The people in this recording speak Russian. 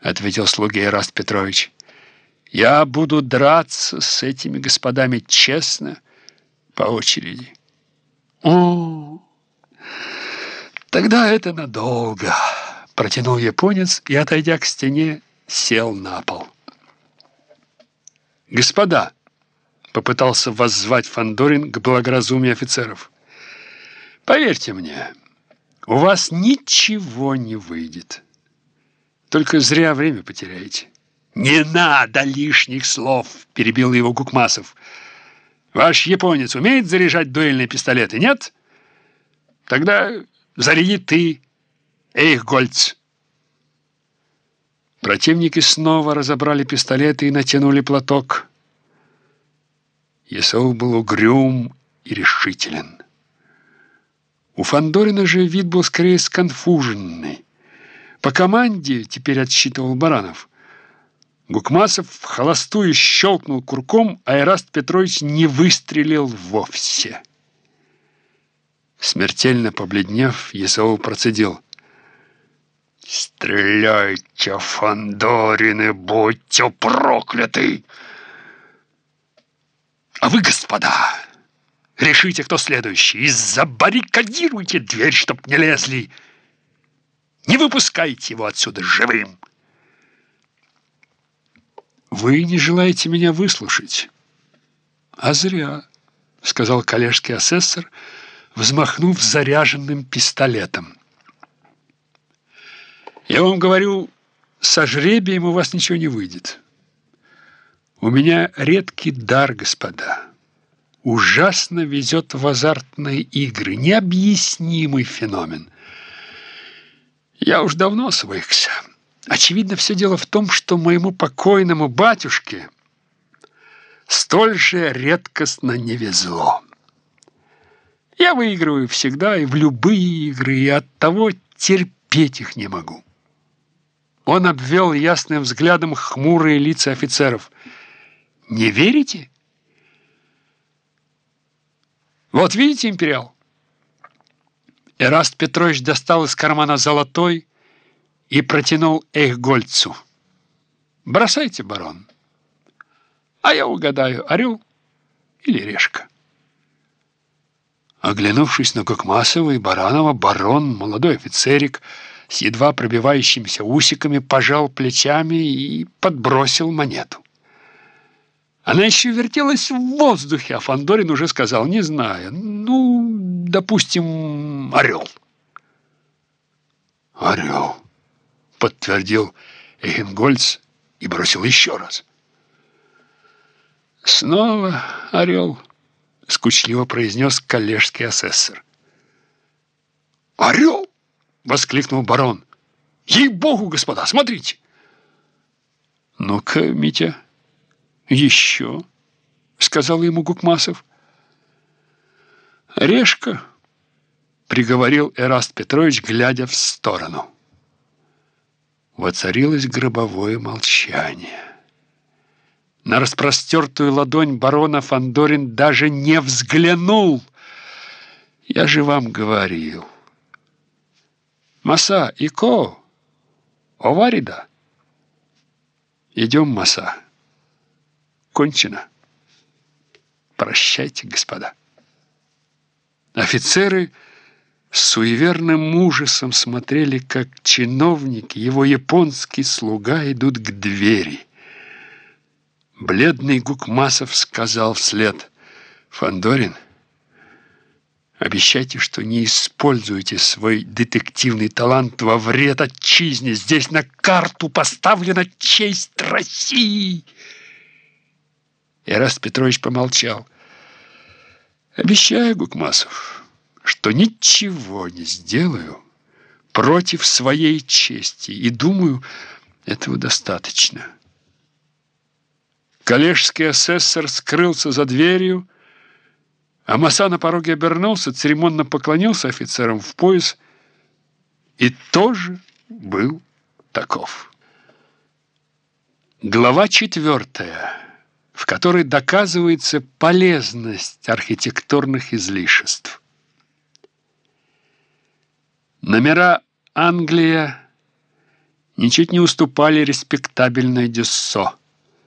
— ответил слуге Ираст Петрович. «Я буду драться с этими господами честно, по очереди». «О, тогда это надолго», — протянул японец и, отойдя к стене, сел на пол. «Господа!» — попытался воззвать Фандорин к благоразумию офицеров. «Поверьте мне, у вас ничего не выйдет». Только зря время потеряете. «Не надо лишних слов!» – перебил его Гукмасов. «Ваш японец умеет заряжать дуэльные пистолеты, нет? Тогда заряди ты, Эйхгольц!» Противники снова разобрали пистолеты и натянули платок. Есаул был угрюм и решителен. У Фандорина же вид был скорее сконфуженный. По команде теперь отсчитывал Баранов. Гукмасов в холостую щелкнул курком, а Эраст Петрович не выстрелил вовсе. Смертельно побледнев, Есаул процедил. «Стреляйте, Фандорины, будьте прокляты!» «А вы, господа, решите, кто следующий, и забаррикадируйте дверь, чтоб не лезли!» Не выпускайте его отсюда живым!» «Вы не желаете меня выслушать?» «А зря», — сказал коллежский асессор, взмахнув заряженным пистолетом. «Я вам говорю, со жребием у вас ничего не выйдет. У меня редкий дар, господа. Ужасно везет в азартные игры, необъяснимый феномен». Я уж давно свыкся. Очевидно, все дело в том, что моему покойному батюшке столь же редкостно не везло. Я выигрываю всегда и в любые игры, и оттого терпеть их не могу. Он обвел ясным взглядом хмурые лица офицеров. «Не верите?» «Вот видите, империал?» Эраст Петрович достал из кармана золотой и протянул Эйхгольцу. «Бросайте, барон, а я угадаю, орел или решка». Оглянувшись на Кокмасова и Баранова, барон, молодой офицерик, с едва пробивающимися усиками, пожал плечами и подбросил монету. Она еще вертелась в воздухе, а Фандорин уже сказал, не знаю, ну, допустим, орел. Орел, подтвердил Эйхенгольц и бросил еще раз. Снова орел, скучливо произнес коллежский асессор. Орел! воскликнул барон. Ей-богу, господа, смотрите! Ну-ка, Митя, «Еще», — сказал ему Гукмасов. «Решка», — приговорил Эраст Петрович, глядя в сторону. Воцарилось гробовое молчание. На распростертую ладонь барона Фандорин даже не взглянул. Я же вам говорил. Маса, Ико, Оварида. Идем, Маса кончено. Прощайте, господа. Офицеры с суеверным ужасом смотрели, как чиновник, его японский слуга идут к двери. Бледный Гукмасов сказал вслед, «Фандорин, обещайте, что не используете свой детективный талант во вред отчизне. Здесь на карту поставлена честь России». Ираст Петрович помолчал. «Обещаю, Гукмасов, что ничего не сделаю против своей чести, и думаю, этого достаточно». Коллежский асессор скрылся за дверью, а Маса на пороге обернулся, церемонно поклонился офицерам в пояс и тоже был таков. Глава четвертая в которой доказывается полезность архитектурных излишеств. Номера Англия ничуть не уступали респектабельной Дюссо.